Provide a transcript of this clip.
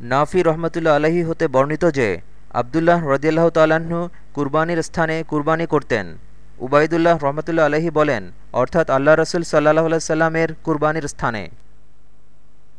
নাফি রহমতুল্লা আলহী হতে বর্ণিত যে, আবদুল্লাহ রদিয়াল্লাহ তাল্লাহ্ন কুরবানির স্থানে কুরবানি করতেন। উবায়দুল্লাহ রহমতুল্লা আলহী বলেন, অর্থাৎ আল্লাহ রসুল সাল্লাহ সাল্লামের কুরবানির স্থানে।